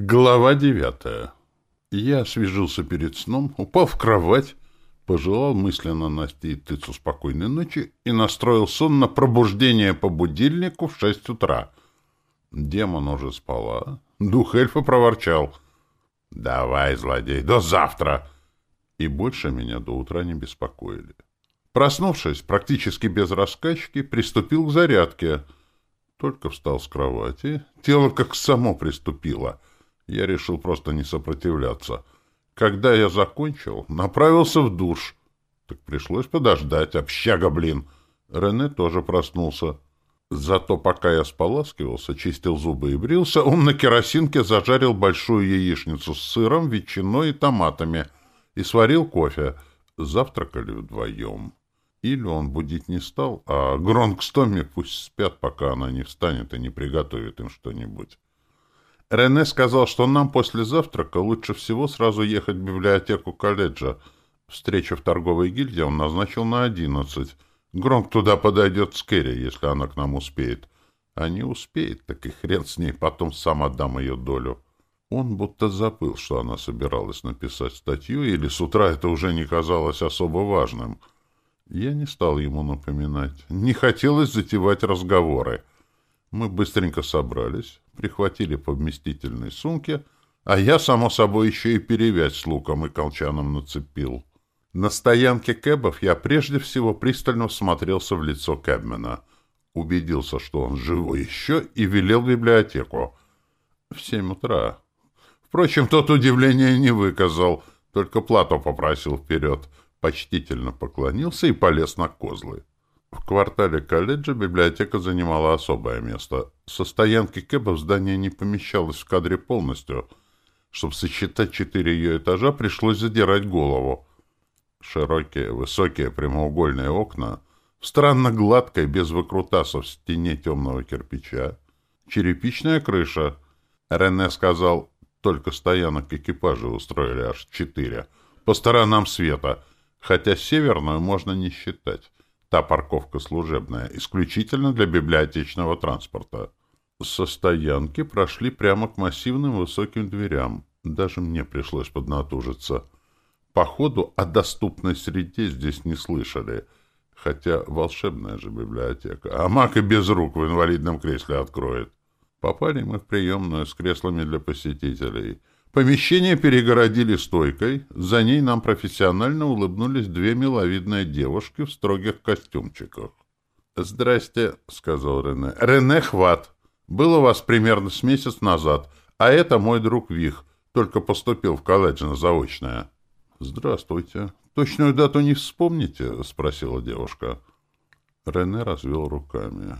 Глава девятая. Я освежился перед сном, упал в кровать, пожелал мысленно Насте и Тыцу спокойной ночи и настроил сон на пробуждение по будильнику в шесть утра. Демон уже спала. Дух эльфа проворчал. «Давай, злодей, до завтра!» И больше меня до утра не беспокоили. Проснувшись, практически без раскачки, приступил к зарядке. Только встал с кровати, тело как само приступило — я решил просто не сопротивляться. Когда я закончил, направился в душ. Так пришлось подождать. Общага, блин. Рене тоже проснулся. Зато пока я споласкивался, чистил зубы и брился, он на керосинке зажарил большую яичницу с сыром, ветчиной и томатами и сварил кофе. Завтракали вдвоем. Или он будить не стал, а Гронк с Томми пусть спят, пока она не встанет и не приготовит им что-нибудь. Рене сказал, что нам после завтрака лучше всего сразу ехать в библиотеку колледжа. Встречу в торговой гильдии он назначил на одиннадцать. Громк туда подойдет с Керри, если она к нам успеет. А не успеет, так и хрен с ней, потом сам отдам ее долю. Он будто забыл, что она собиралась написать статью, или с утра это уже не казалось особо важным. Я не стал ему напоминать. Не хотелось затевать разговоры. Мы быстренько собрались, прихватили по вместительной сумке, а я, само собой, еще и перевязь с луком и колчаном нацепил. На стоянке кэбов я прежде всего пристально всмотрелся в лицо кэбмена, убедился, что он живой еще, и велел в библиотеку. В семь утра. Впрочем, тот удивления не выказал, только плату попросил вперед, почтительно поклонился и полез на козлы. В квартале колледжа библиотека занимала особое место. Со стоянки кэбов здание не помещалось в кадре полностью. Чтобы сосчитать четыре ее этажа, пришлось задирать голову. Широкие, высокие прямоугольные окна в странно гладкой, без выкрутасов стене темного кирпича. Черепичная крыша. Рене сказал, только стоянок экипажа устроили аж четыре. По сторонам света, хотя северную можно не считать. Та парковка служебная, исключительно для библиотечного транспорта. Со стоянки прошли прямо к массивным высоким дверям. Даже мне пришлось поднатужиться. Походу, о доступной среде здесь не слышали. Хотя волшебная же библиотека. А маг и без рук в инвалидном кресле откроет. Попали мы в приемную с креслами для посетителей — Помещение перегородили стойкой, за ней нам профессионально улыбнулись две миловидные девушки в строгих костюмчиках. «Здрасте», — сказал Рене. «Рене Хват. Был у вас примерно с месяц назад, а это мой друг Вих, только поступил в колледж на заочное». «Здравствуйте. Точную дату не вспомните?» — спросила девушка. Рене развел руками.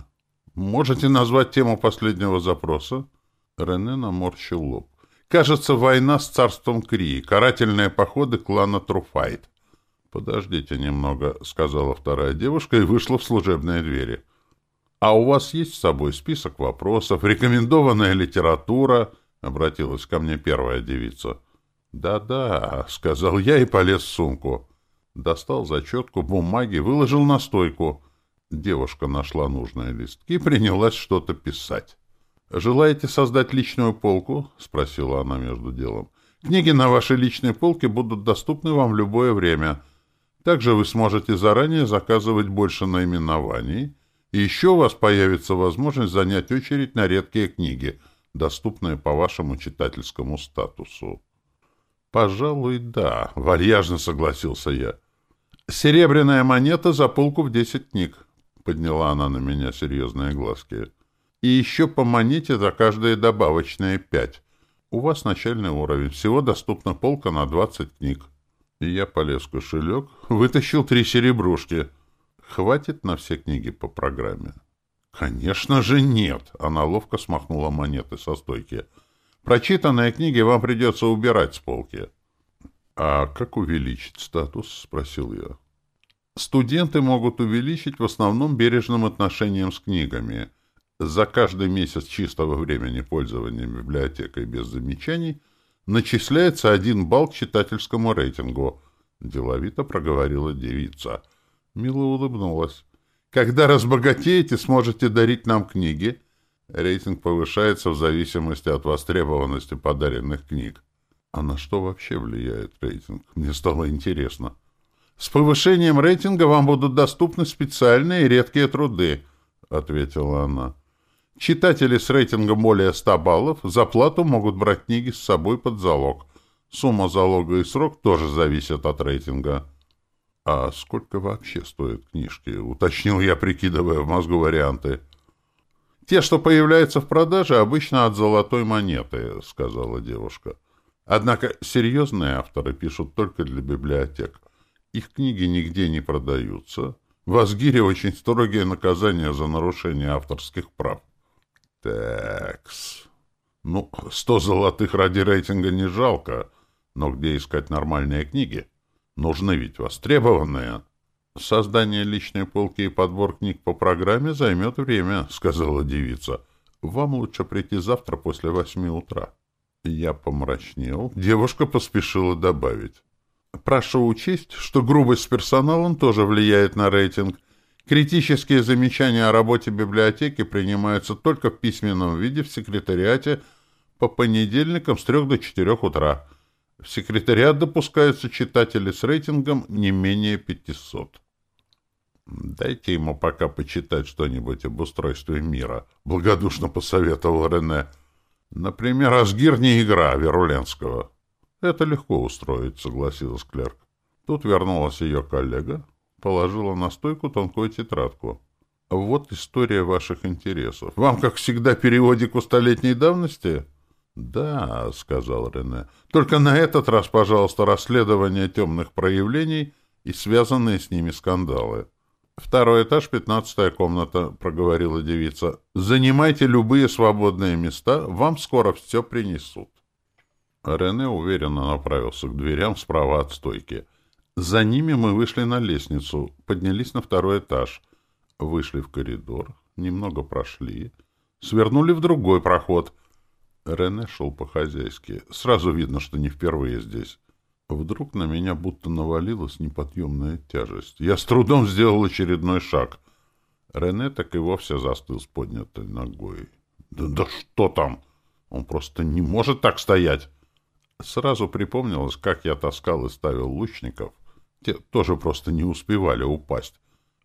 «Можете назвать тему последнего запроса?» Рене наморщил лоб. Кажется, война с царством Крии, карательные походы клана Труфайт. «Подождите немного», — сказала вторая девушка и вышла в служебные двери. «А у вас есть с собой список вопросов, рекомендованная литература?» — обратилась ко мне первая девица. «Да-да», — сказал я и полез в сумку. Достал зачетку бумаги, выложил на стойку. Девушка нашла нужные листки и принялась что-то писать. «Желаете создать личную полку?» — спросила она между делом. «Книги на вашей личной полке будут доступны вам в любое время. Также вы сможете заранее заказывать больше наименований, и еще у вас появится возможность занять очередь на редкие книги, доступные по вашему читательскому статусу». «Пожалуй, да», — вальяжно согласился я. «Серебряная монета за полку в десять книг», — подняла она на меня серьезные глазки. И еще по монете за каждые добавочные пять. У вас начальный уровень. Всего доступна полка на двадцать книг. И я полез в кошелек, вытащил три серебрушки. Хватит на все книги по программе? Конечно же нет. Она ловко смахнула монеты со стойки. Прочитанные книги вам придется убирать с полки. А как увеличить статус? Спросил я. Студенты могут увеличить в основном бережным отношением с книгами — за каждый месяц чистого времени пользования библиотекой без замечаний начисляется один балл к читательскому рейтингу, — деловито проговорила девица. Мила улыбнулась. Когда разбогатеете, сможете дарить нам книги, Рейтинг повышается в зависимости от востребованности подаренных книг. А на что вообще влияет рейтинг? Мне стало интересно. С повышением рейтинга вам будут доступны специальные и редкие труды, ответила она. Читатели с рейтингом более 100 баллов за плату могут брать книги с собой под залог. Сумма залога и срок тоже зависят от рейтинга. «А сколько вообще стоят книжки?» — уточнил я, прикидывая в мозгу варианты. «Те, что появляются в продаже, обычно от золотой монеты», — сказала девушка. «Однако серьезные авторы пишут только для библиотек. Их книги нигде не продаются. В Асгире очень строгие наказания за нарушение авторских прав». «Такс. Ну, сто золотых ради рейтинга не жалко, но где искать нормальные книги?» Нужны ведь востребованные. Создание личной полки и подбор книг по программе займет время, сказала девица. Вам лучше прийти завтра после восьми утра. Я помрачнел. Девушка поспешила добавить. Прошу учесть, что грубость с персоналом тоже влияет на рейтинг. Критические замечания о работе библиотеки принимаются только в письменном виде в секретариате по понедельникам с трех до четырех утра. В секретариат допускаются читатели с рейтингом не менее 500. «Дайте ему пока почитать что-нибудь об устройстве мира», — благодушно посоветовал Рене. «Например, «Асгир не игра» Веруленского». «Это легко устроить», — согласилась клерк. Тут вернулась ее коллега, положила на стойку тонкую тетрадку. «Вот история ваших интересов. Вам, как всегда, периодику столетней давности?» «Да», — сказал Рене, — «только на этот раз, пожалуйста, расследование темных проявлений и связанные с ними скандалы». «Второй этаж, пятнадцатая комната», — проговорила девица. «Занимайте любые свободные места, вам скоро все принесут». Рене уверенно направился к дверям справа от стойки. За ними мы вышли на лестницу, поднялись на второй этаж, вышли в коридор, немного прошли, свернули в другой проход — Рене шел по-хозяйски. Сразу видно, что не впервые здесь. Вдруг на меня будто навалилась неподъемная тяжесть. Я с трудом сделал очередной шаг. Рене так и вовсе застыл с поднятой ногой. Да, да что там? Он просто не может так стоять. Сразу припомнилось, как я таскал и ставил лучников. Те тоже просто не успевали упасть.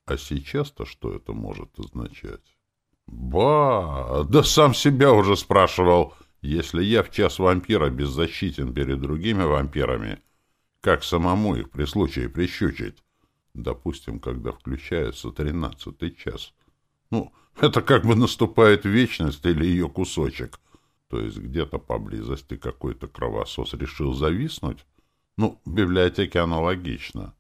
А сейчас-то что это может означать? Ба! Да сам себя уже спрашивал. Если я в час вампира беззащитен перед другими вампирами, как самому их при случае прищучить? Допустим, когда включается тринадцатый час. Ну, это как бы наступает вечность или ее кусочек. То есть где-то поблизости какой-то кровосос решил зависнуть? Ну, библиотеке аналогично.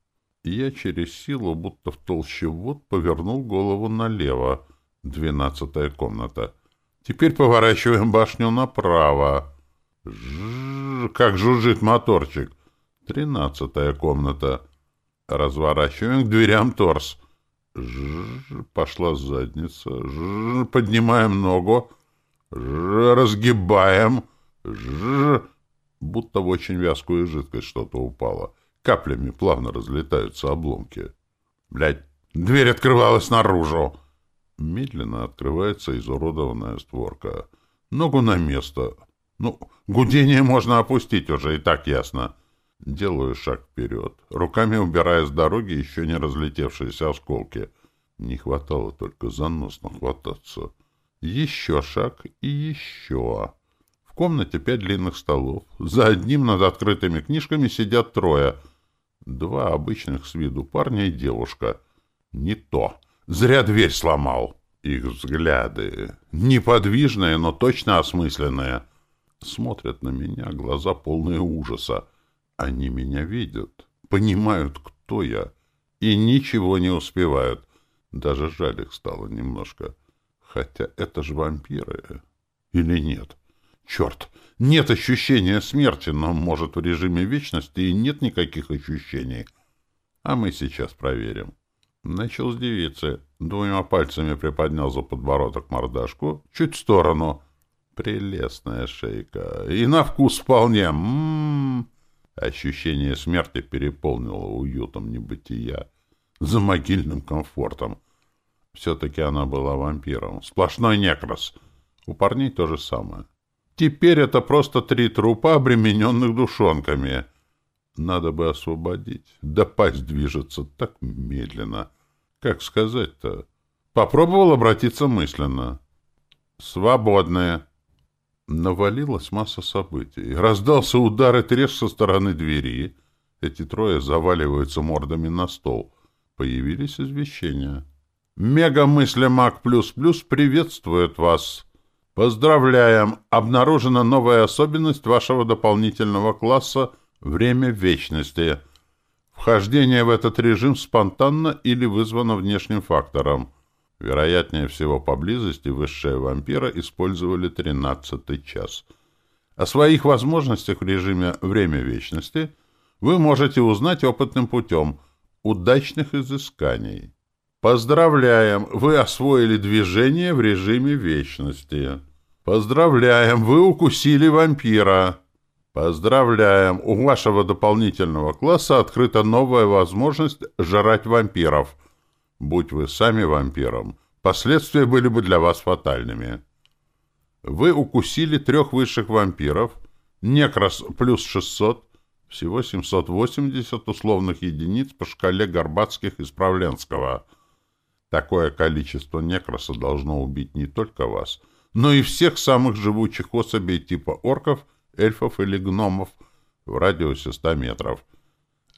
Я через силу, будто в толще вод, повернул голову налево. Двенадцатая комната — Теперь поворачиваем башню направо. Жжж, как жужжит моторчик. Тринадцатая комната. Разворачиваем к дверям торс. Жжж, пошла задница. Жжж, поднимаем ногу. Жжж, разгибаем. Жжж, будто в очень вязкую жидкость что-то упало. Каплями плавно разлетаются обломки. Блядь, дверь открывалась наружу. Медленно открывается изуродованная створка. Ногу на место. Ну, гудение можно опустить уже, и так ясно. Делаю шаг вперед, руками убирая с дороги еще не разлетевшиеся осколки. Не хватало только за нос нахвататься. Еще шаг и еще. В комнате пять длинных столов. За одним над открытыми книжками сидят трое. Два обычных с виду парня и девушка. Не то. Зря дверь сломал. Их взгляды, неподвижные, но точно осмысленные, смотрят на меня, глаза полные ужаса. Они меня видят, понимают, кто я, и ничего не успевают. Даже жаль их стало немножко. Хотя это же вампиры. Или нет? Черт! Нет ощущения смерти, но, может, в режиме вечности и нет никаких ощущений. А мы сейчас проверим. Начал с девицы. Двумя пальцами приподнял за подбородок мордашку. Чуть в сторону. Прелестная шейка. И на вкус вполне. М -м -м. Ощущение смерти переполнило уютом небытия. За могильным комфортом. Все-таки она была вампиром. Сплошной некрас. У парней то же самое. Теперь это просто три трупа, обремененных душонками. Надо бы освободить. Да пасть движется так медленно. Как сказать-то? Попробовал обратиться мысленно. Свободные. Навалилась масса событий. Раздался удар и треск со стороны двери. Эти трое заваливаются мордами на стол. Появились извещения. Мега-мысли Мак Плюс Плюс приветствует вас. Поздравляем! Обнаружена новая особенность вашего дополнительного класса «Время вечности». Вхождение в этот режим спонтанно или вызвано внешним фактором. Вероятнее всего, поблизости высшие вампира использовали тринадцатый час. О своих возможностях в режиме «Время вечности» вы можете узнать опытным путем удачных изысканий. Поздравляем! Вы освоили движение в режиме вечности. Поздравляем! Вы укусили вампира. Поздравляем! У вашего дополнительного класса открыта новая возможность жрать вампиров – Будь вы сами вампиром, последствия были бы для вас фатальными. Вы укусили трех высших вампиров, некрас плюс 600, всего 780 условных единиц по шкале Горбатских и Справленского. Такое количество некраса должно убить не только вас, но и всех самых живучих особей типа орков, эльфов или гномов в радиусе 100 метров.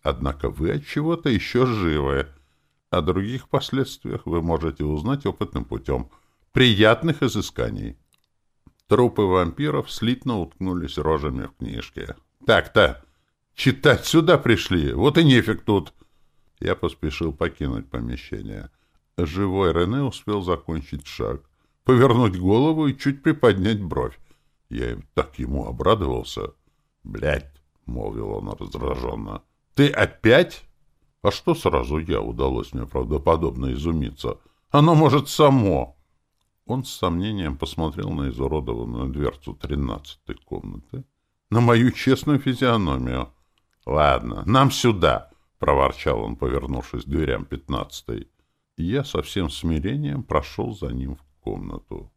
Однако вы от чего-то еще живы, о других последствиях вы можете узнать опытным путем. Приятных изысканий. Трупы вампиров слитно уткнулись рожами в книжке. «Так-то! Читать сюда пришли! Вот и нефиг тут!» Я поспешил покинуть помещение. Живой Рене успел закончить шаг, повернуть голову и чуть приподнять бровь. Я им так ему обрадовался. «Блядь!» — молвил он раздраженно. «Ты опять?» А что сразу я? Удалось мне правдоподобно изумиться. Оно может само. Он с сомнением посмотрел на изуродованную дверцу тринадцатой комнаты, на мою честную физиономию. «Ладно, нам сюда!» — проворчал он, повернувшись к дверям пятнадцатой. Я со всем смирением прошел за ним в комнату.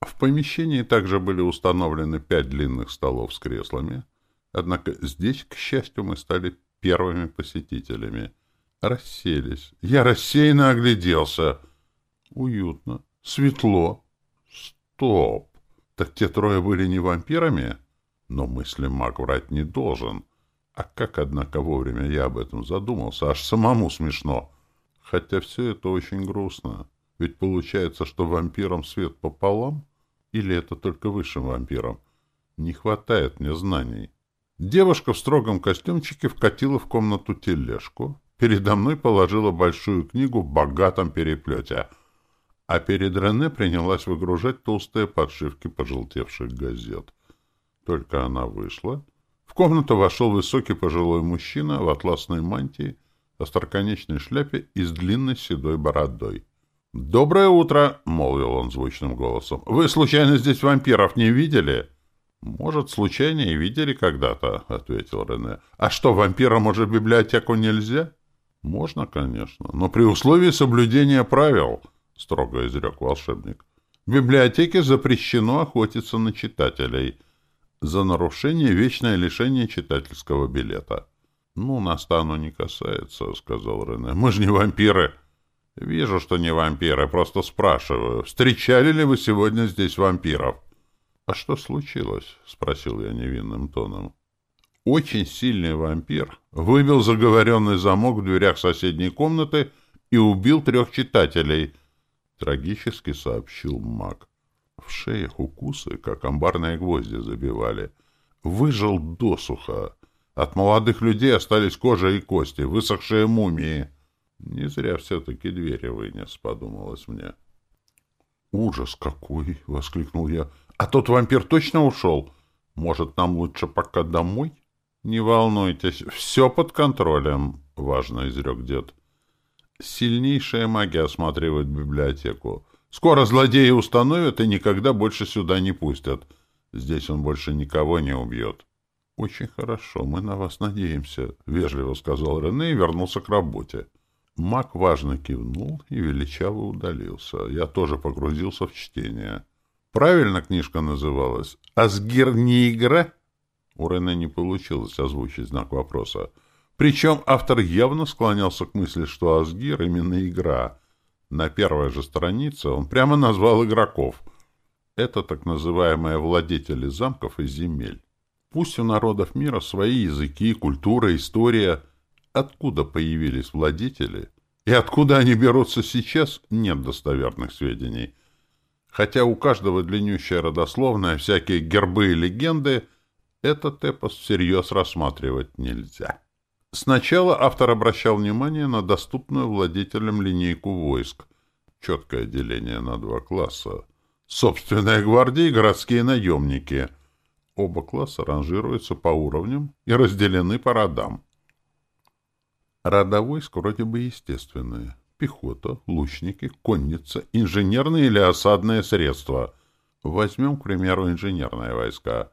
В помещении также были установлены пять длинных столов с креслами, однако здесь, к счастью, мы стали первыми посетителями. Расселись. Я рассеянно огляделся. Уютно. Светло. Стоп. Так те трое были не вампирами? Но мысли маг врать не должен. А как, однако, вовремя я об этом задумался? Аж самому смешно. Хотя все это очень грустно. Ведь получается, что вампирам свет пополам? Или это только высшим вампирам? Не хватает мне знаний. Девушка в строгом костюмчике вкатила в комнату тележку. Передо мной положила большую книгу в богатом переплете, а перед Рене принялась выгружать толстые подшивки пожелтевших газет. Только она вышла. В комнату вошел высокий пожилой мужчина в атласной мантии, остроконечной шляпе и с длинной седой бородой. «Доброе утро!» — молвил он звучным голосом. «Вы, случайно, здесь вампиров не видели?» «Может, случайно и видели когда-то», — ответил Рене. «А что, вампирам уже в библиотеку нельзя?» «Можно, конечно, но при условии соблюдения правил», — строго изрек волшебник. «В библиотеке запрещено охотиться на читателей. За нарушение вечное лишение читательского билета». «Ну, нас-то оно не касается», — сказал Рене. «Мы же не вампиры». «Вижу, что не вампиры, просто спрашиваю. Встречали ли вы сегодня здесь вампиров?» «А что случилось?» — спросил я невинным тоном. Очень сильный вампир выбил заговоренный замок в дверях соседней комнаты и убил трех читателей, — трагически сообщил маг. В шеях укусы, как амбарные гвозди, забивали. Выжил досуха. От молодых людей остались кожа и кости, высохшие мумии. Не зря все-таки двери вынес, — подумалось мне. «Ужас какой!» — воскликнул я. А тот вампир точно ушел? Может, нам лучше пока домой? Не волнуйтесь, все под контролем, — важно изрек дед. Сильнейшая магия осматривает библиотеку. Скоро злодеи установят и никогда больше сюда не пустят. Здесь он больше никого не убьет. — Очень хорошо, мы на вас надеемся, — вежливо сказал Рене и вернулся к работе. Маг важно кивнул и величаво удалился. Я тоже погрузился в чтение. — Правильно книжка называлась? «Асгир не игра»? У Рене не получилось озвучить знак вопроса. Причем автор явно склонялся к мысли, что Асгир именно игра. На первой же странице он прямо назвал игроков. Это так называемые владетели замков и земель. Пусть у народов мира свои языки, культура, история. Откуда появились владетели и откуда они берутся сейчас, нет достоверных сведений. Хотя у каждого длиннющая родословная, всякие гербы и легенды, этот эпос всерьез рассматривать нельзя. Сначала автор обращал внимание на доступную владетелям линейку войск. Четкое деление на два класса. Собственная гвардия и городские наемники. Оба класса ранжируются по уровням и разделены по родам. Рода войск вроде бы естественные пехота, лучники, конница, инженерные или осадные средства. Возьмем, к примеру, инженерные войска.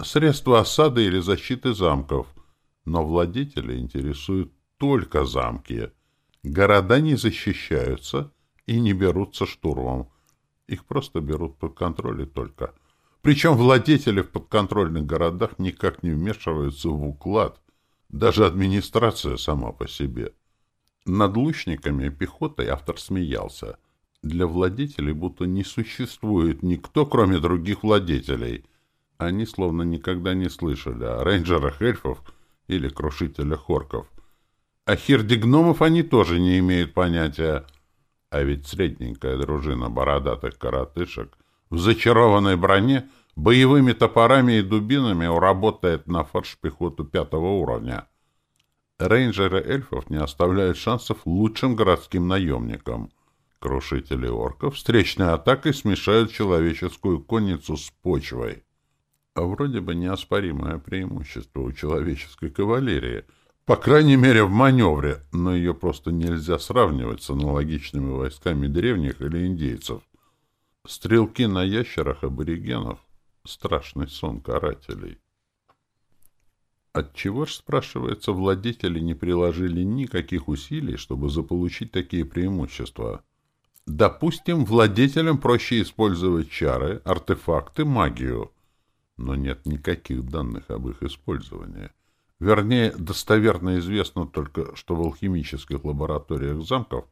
Средства осады или защиты замков. Но владетели интересуют только замки. Города не защищаются и не берутся штурмом. Их просто берут под контроль и только. Причем владетели в подконтрольных городах никак не вмешиваются в уклад. Даже администрация сама по себе. Над лучниками и пехотой автор смеялся. Для владетелей будто не существует никто, кроме других владетелей. Они словно никогда не слышали о рейнджерах эльфов или крушителях орков. О хирде гномов они тоже не имеют понятия. А ведь средненькая дружина бородатых коротышек в зачарованной броне боевыми топорами и дубинами уработает на фарш пехоту пятого уровня. Рейнджеры эльфов не оставляют шансов лучшим городским наемникам. Крушители орков встречной атакой смешают человеческую конницу с почвой. А вроде бы неоспоримое преимущество у человеческой кавалерии, по крайней мере в маневре, но ее просто нельзя сравнивать с аналогичными войсками древних или индейцев. Стрелки на ящерах аборигенов — страшный сон карателей. Отчего ж, спрашивается, владетели не приложили никаких усилий, чтобы заполучить такие преимущества? Допустим, владетелям проще использовать чары, артефакты, магию. Но нет никаких данных об их использовании. Вернее, достоверно известно только, что в алхимических лабораториях замков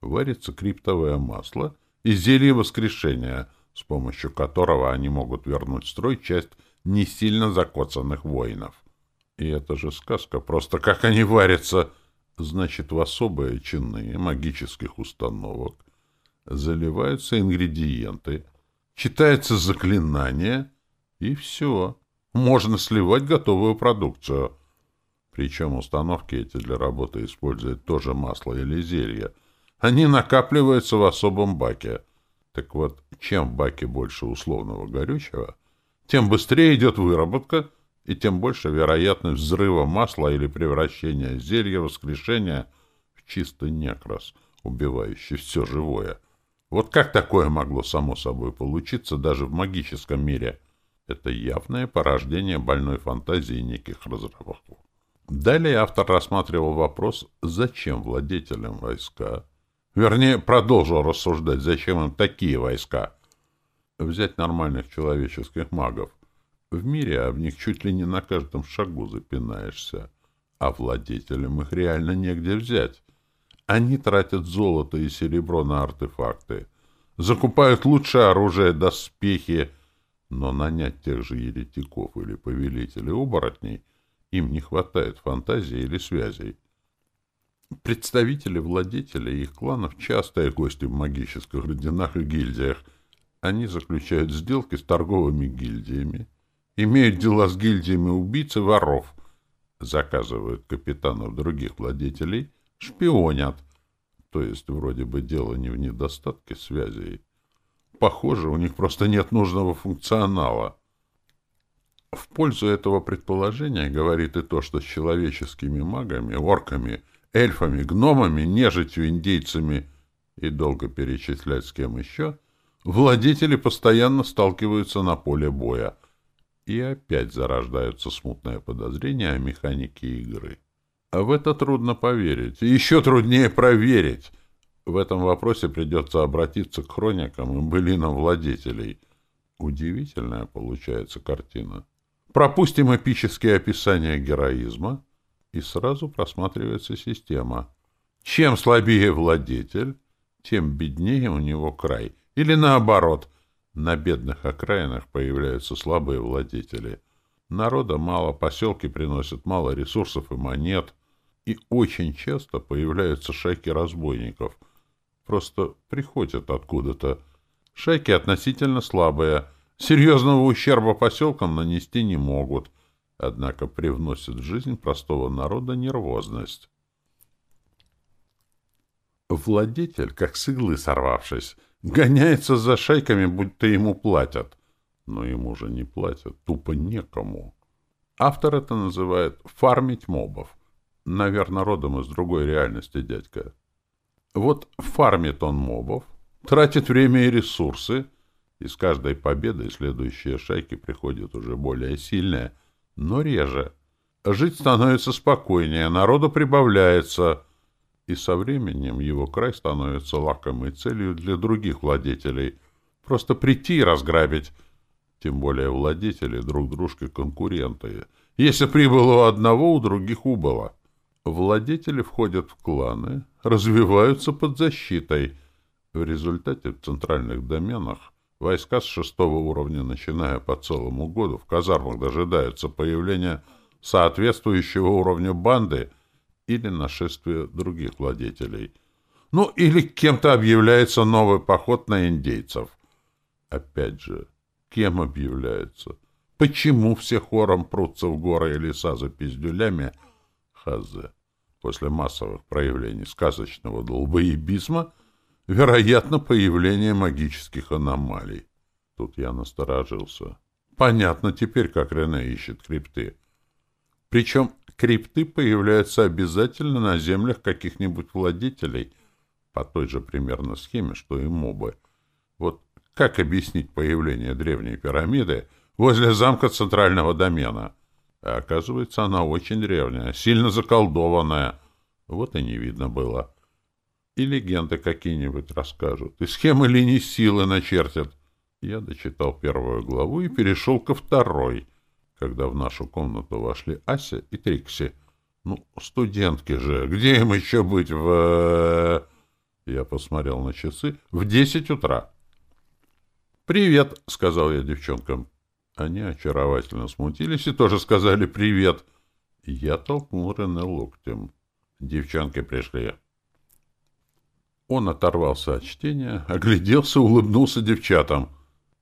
варится криптовое масло и зелье воскрешения, с помощью которого они могут вернуть в строй часть не сильно закоцанных воинов. И это же сказка, просто как они варятся. Значит, в особые чины магических установок заливаются ингредиенты, читается заклинание, и все. Можно сливать готовую продукцию. Причем установки эти для работы используют тоже масло или зелье. Они накапливаются в особом баке. Так вот, чем в баке больше условного горючего, тем быстрее идет выработка, и тем больше вероятность взрыва масла или превращения зелья воскрешения в чистый некрас, убивающий все живое. Вот как такое могло само собой получиться даже в магическом мире? Это явное порождение больной фантазии неких разработок. Далее автор рассматривал вопрос, зачем владетелям войска? Вернее, продолжил рассуждать, зачем им такие войска? Взять нормальных человеческих магов. В мире об них чуть ли не на каждом шагу запинаешься, а владетелям их реально негде взять. Они тратят золото и серебро на артефакты, закупают лучшее оружие, доспехи, но нанять тех же еретиков или повелителей оборотней им не хватает фантазии или связей. Представители владетелей и их кланов — частые гости в магических родинах и гильдиях. Они заключают сделки с торговыми гильдиями, имеют дела с гильдиями убийц и воров, заказывают капитанов других владетелей, шпионят. То есть вроде бы дело не в недостатке связей. Похоже, у них просто нет нужного функционала. В пользу этого предположения говорит и то, что с человеческими магами, орками, эльфами, гномами, нежитью, индейцами и долго перечислять с кем еще, владетели постоянно сталкиваются на поле боя — и опять зарождаются смутные подозрения о механике игры. А в это трудно поверить. И еще труднее проверить. В этом вопросе придется обратиться к хроникам и былинам владетелей. Удивительная получается картина. Пропустим эпические описания героизма, и сразу просматривается система. Чем слабее владетель, тем беднее у него край. Или наоборот, на бедных окраинах появляются слабые владетели. Народа мало, поселки приносят мало ресурсов и монет, и очень часто появляются шайки разбойников. Просто приходят откуда-то. Шайки относительно слабые, серьезного ущерба поселкам нанести не могут, однако привносят в жизнь простого народа нервозность. Владетель, как с иглы сорвавшись, гоняется за шайками, будто ему платят. Но ему же не платят, тупо некому. Автор это называет «фармить мобов». Наверное, родом из другой реальности, дядька. Вот фармит он мобов, тратит время и ресурсы, и с каждой победой следующие шайки приходят уже более сильные, но реже. Жить становится спокойнее, народу прибавляется — и со временем его край становится лакомой целью для других владетелей. Просто прийти и разграбить. Тем более владетели друг дружки конкуренты. Если прибыло у одного, у других убыло. Владетели входят в кланы, развиваются под защитой. В результате в центральных доменах войска с шестого уровня, начиная по целому году, в казармах дожидаются появления соответствующего уровню банды — или нашествие других владетелей. Ну, или кем-то объявляется новый поход на индейцев. Опять же, кем объявляется? Почему все хором прутся в горы и леса за пиздюлями? Хазе. После массовых проявлений сказочного долбоебизма, вероятно, появление магических аномалий. Тут я насторожился. Понятно теперь, как Рене ищет крипты. Причем крипты появляются обязательно на землях каких-нибудь владетелей, по той же примерно схеме, что и мобы. Вот как объяснить появление древней пирамиды возле замка центрального домена? А оказывается, она очень древняя, сильно заколдованная. Вот и не видно было. И легенды какие-нибудь расскажут, и схемы линий силы начертят. Я дочитал первую главу и перешел ко второй — когда в нашу комнату вошли Ася и Трикси. Ну, студентки же, где им еще быть в... Я посмотрел на часы. В десять утра. «Привет», — сказал я девчонкам. Они очаровательно смутились и тоже сказали «привет». Я толкнул Рене локтем. Девчонки пришли. Он оторвался от чтения, огляделся, улыбнулся девчатам.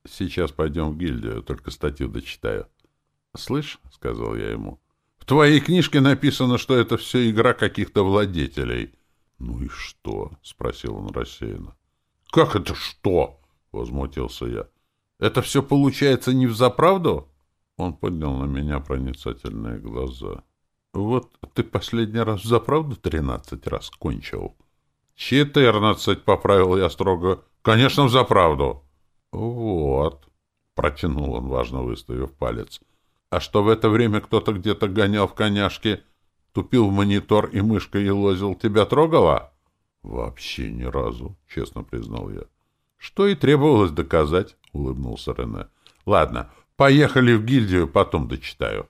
«Сейчас пойдем в гильдию, только статью дочитаю». «Слышь», — сказал я ему, — «в твоей книжке написано, что это все игра каких-то владетелей». «Ну и что?» — спросил он рассеянно. «Как это что?» — возмутился я. «Это все получается не взаправду?» Он поднял на меня проницательные глаза. «Вот ты последний раз взаправду тринадцать раз кончил?» «Четырнадцать», — поправил я строго. «Конечно, взаправду». «Вот», — протянул он, важно выставив палец. А что в это время кто-то где-то гонял в коняшке, тупил в монитор и мышкой елозил, тебя трогало? Вообще ни разу, честно признал я. Что и требовалось доказать, улыбнулся Рене. Ладно, поехали в гильдию, потом дочитаю.